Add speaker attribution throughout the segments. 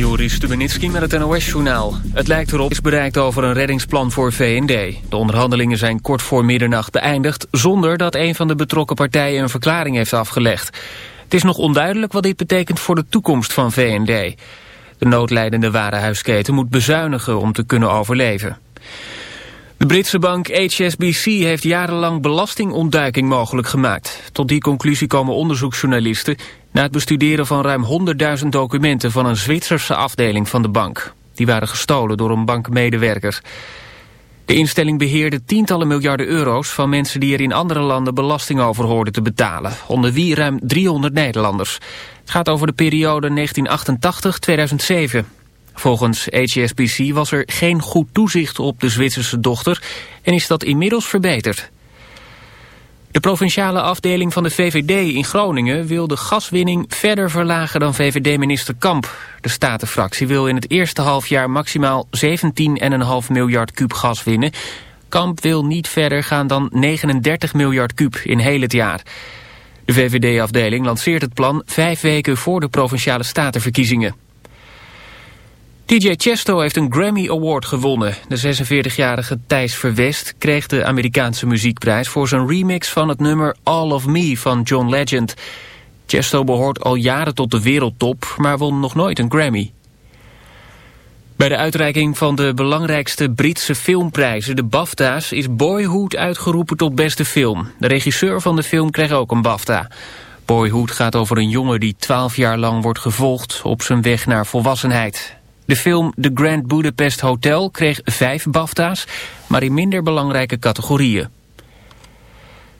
Speaker 1: Joris Stubenitski met het NOS-journaal. Het lijkt erop is bereikt over een reddingsplan voor VND. De onderhandelingen zijn kort voor middernacht beëindigd... zonder dat een van de betrokken partijen een verklaring heeft afgelegd. Het is nog onduidelijk wat dit betekent voor de toekomst van VND. De noodlijdende warenhuisketen moet bezuinigen om te kunnen overleven. De Britse bank HSBC heeft jarenlang belastingontduiking mogelijk gemaakt. Tot die conclusie komen onderzoeksjournalisten... na het bestuderen van ruim 100.000 documenten van een Zwitserse afdeling van de bank. Die waren gestolen door een bankmedewerker. De instelling beheerde tientallen miljarden euro's van mensen die er in andere landen belasting over hoorden te betalen. Onder wie ruim 300 Nederlanders. Het gaat over de periode 1988-2007. Volgens HSBC was er geen goed toezicht op de Zwitserse dochter en is dat inmiddels verbeterd. De provinciale afdeling van de VVD in Groningen wil de gaswinning verder verlagen dan VVD-minister Kamp. De statenfractie wil in het eerste halfjaar maximaal 17,5 miljard kuub gas winnen. Kamp wil niet verder gaan dan 39 miljard kuub in heel het jaar. De VVD-afdeling lanceert het plan vijf weken voor de provinciale statenverkiezingen. DJ Chesto heeft een Grammy Award gewonnen. De 46-jarige Thijs Verwest kreeg de Amerikaanse muziekprijs... voor zijn remix van het nummer All of Me van John Legend. Chesto behoort al jaren tot de wereldtop, maar won nog nooit een Grammy. Bij de uitreiking van de belangrijkste Britse filmprijzen, de BAFTA's... is Boyhood uitgeroepen tot beste film. De regisseur van de film kreeg ook een BAFTA. Boyhood gaat over een jongen die 12 jaar lang wordt gevolgd... op zijn weg naar volwassenheid. De film The Grand Budapest Hotel kreeg vijf BAFTA's, maar in minder belangrijke categorieën.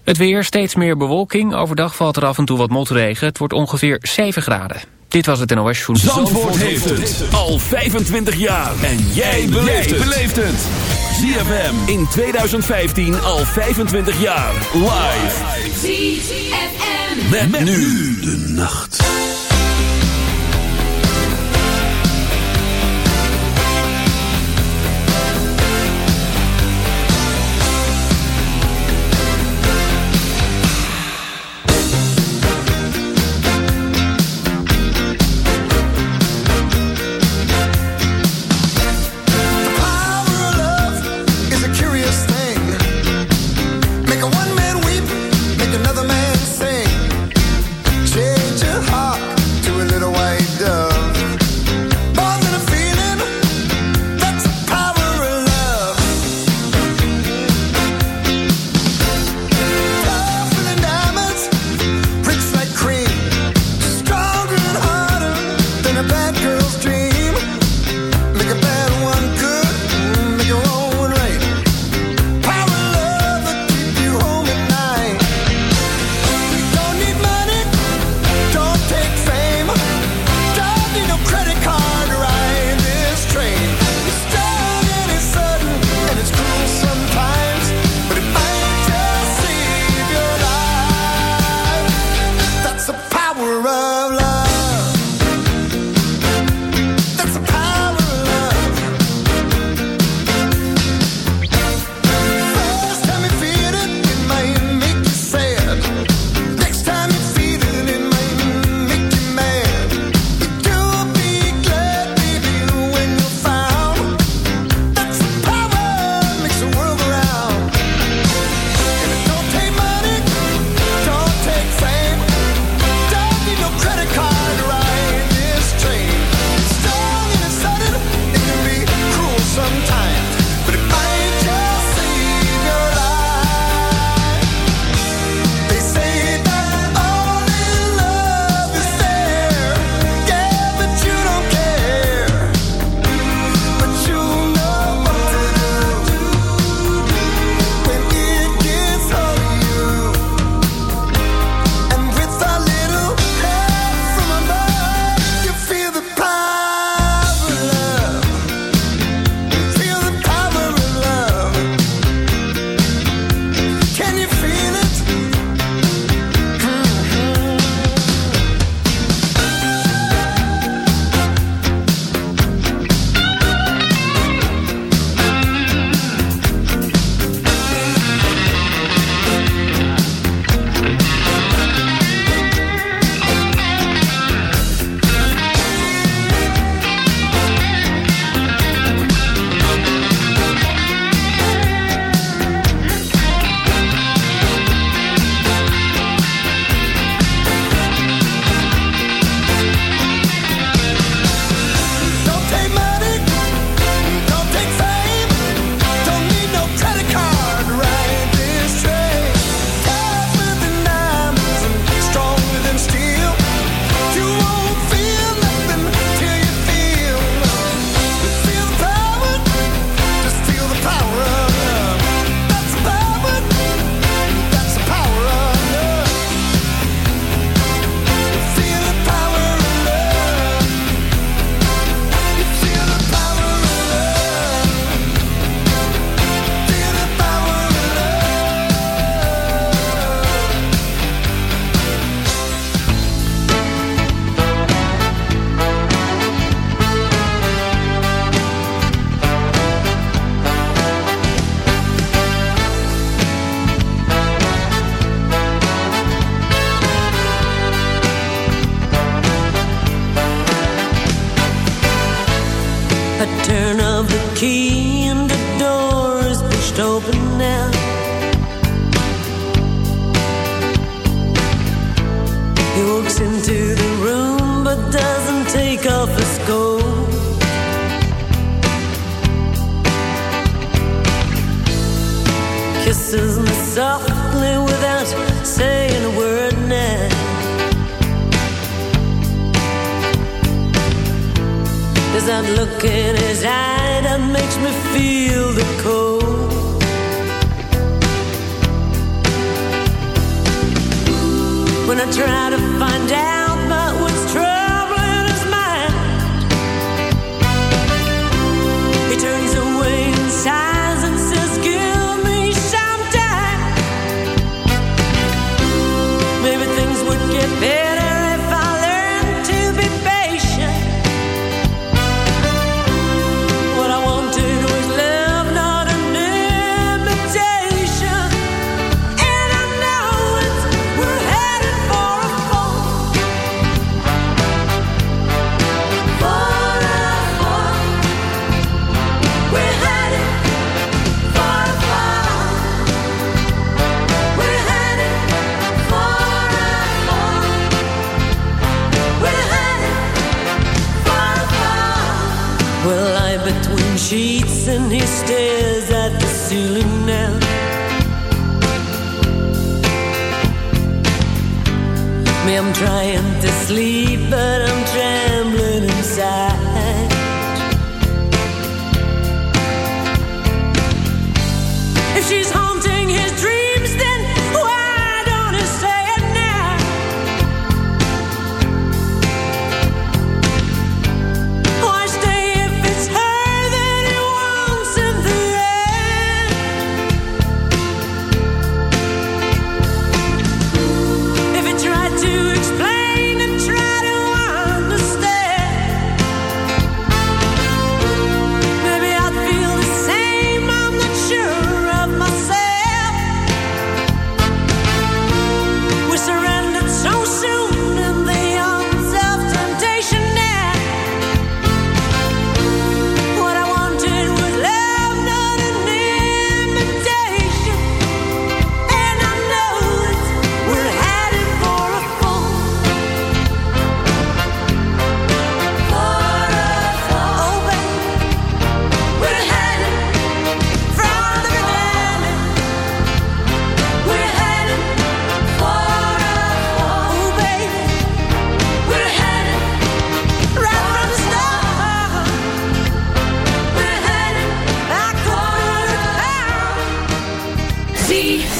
Speaker 1: Het weer, steeds meer bewolking. Overdag valt er af en toe wat motregen. Het wordt ongeveer 7 graden. Dit was het NOS Journal.
Speaker 2: Zandvoort, heeft het al 25 jaar. En jij beleeft het. ZFM in 2015 al 25 jaar. Live. ZFM. met nu de nacht. Peace.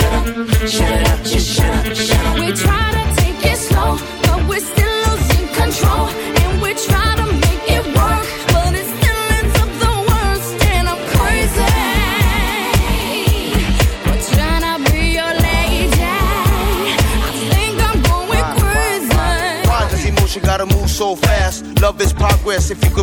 Speaker 3: up,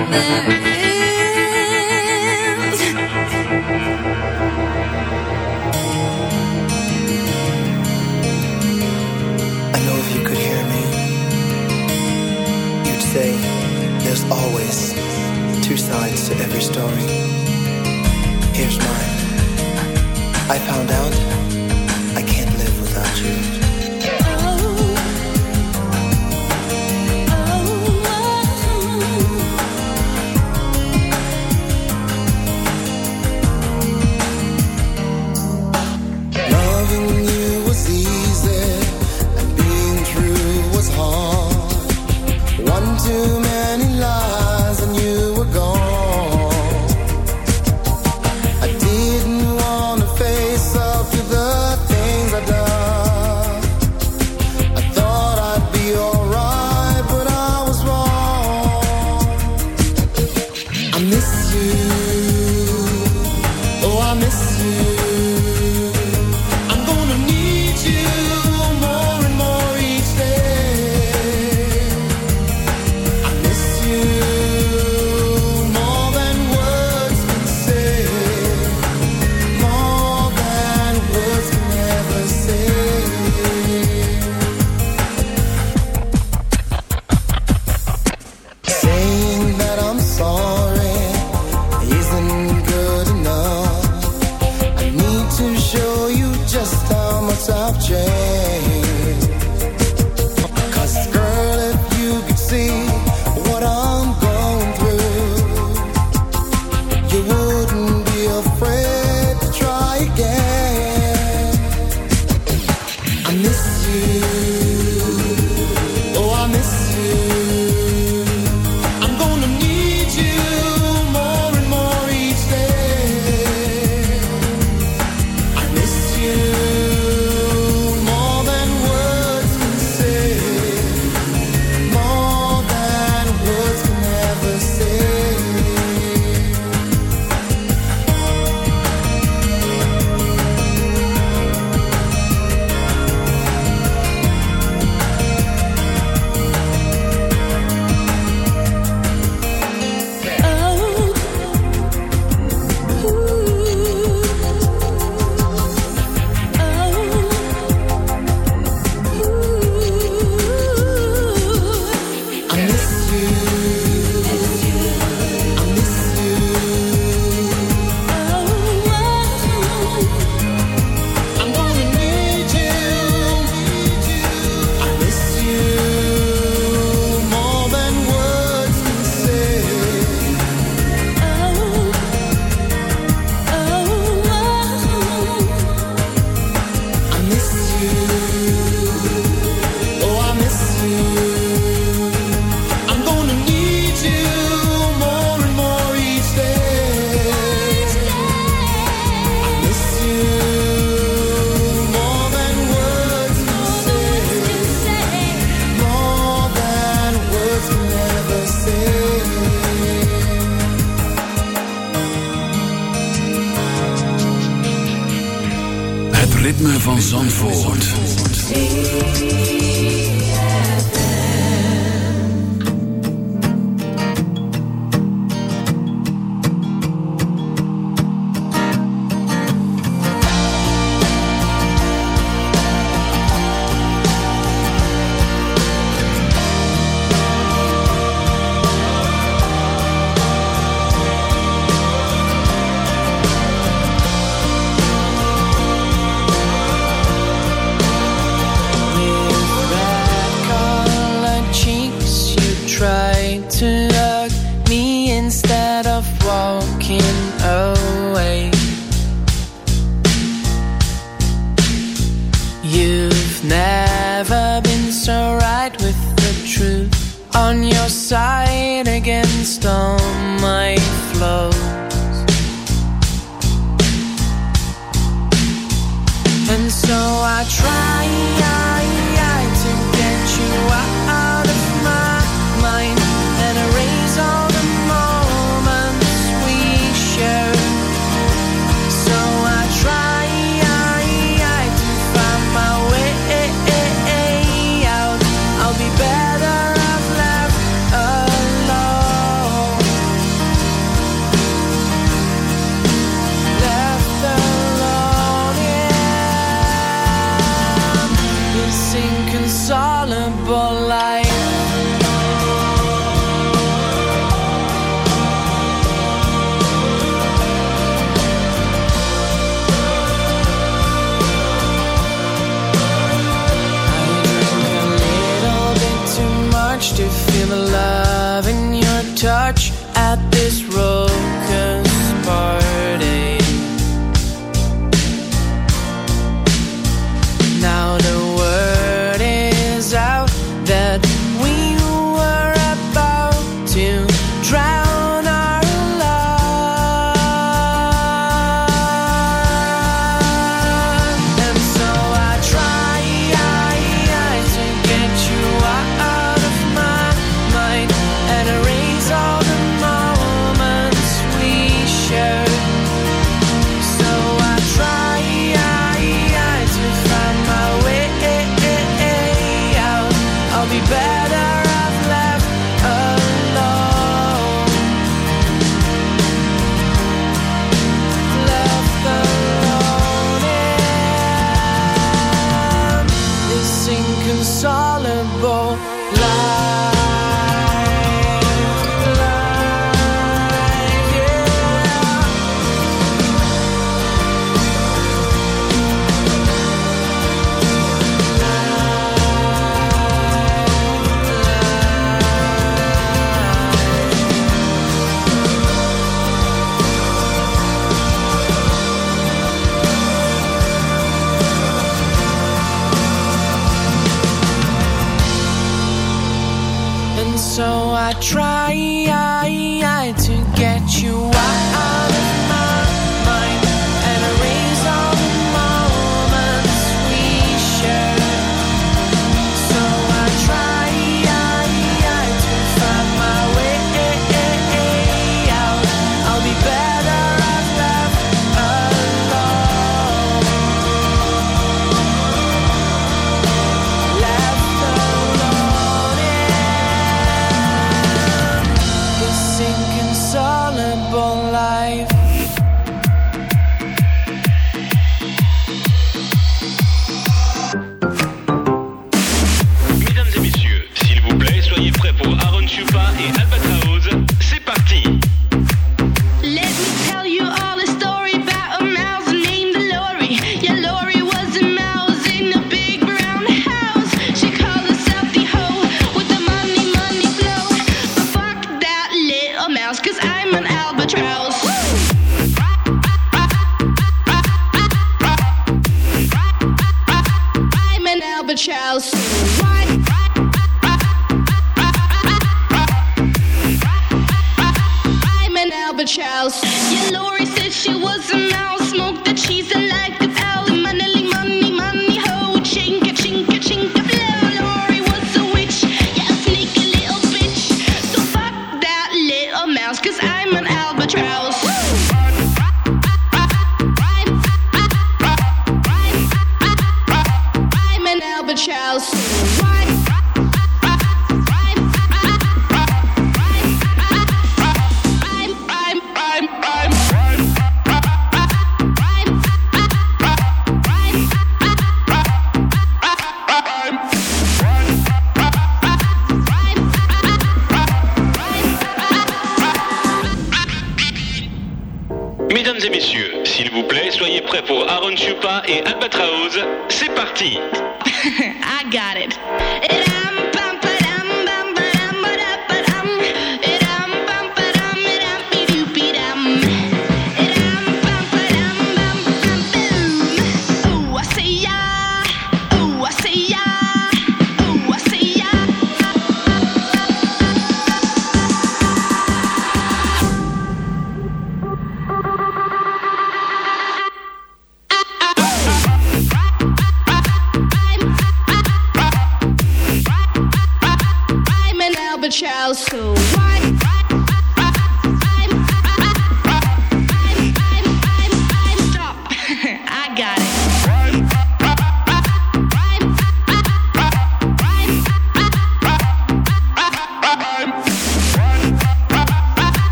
Speaker 2: mother.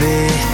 Speaker 4: baby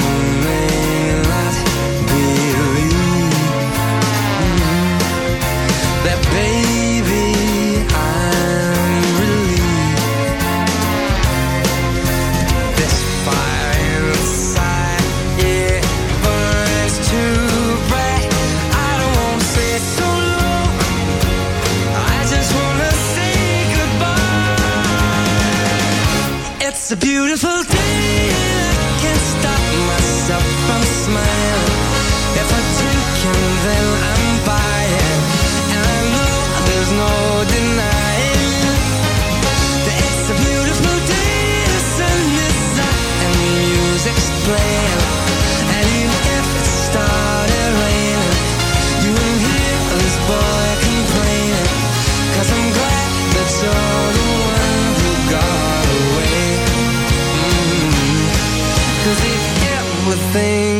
Speaker 4: a beautiful day,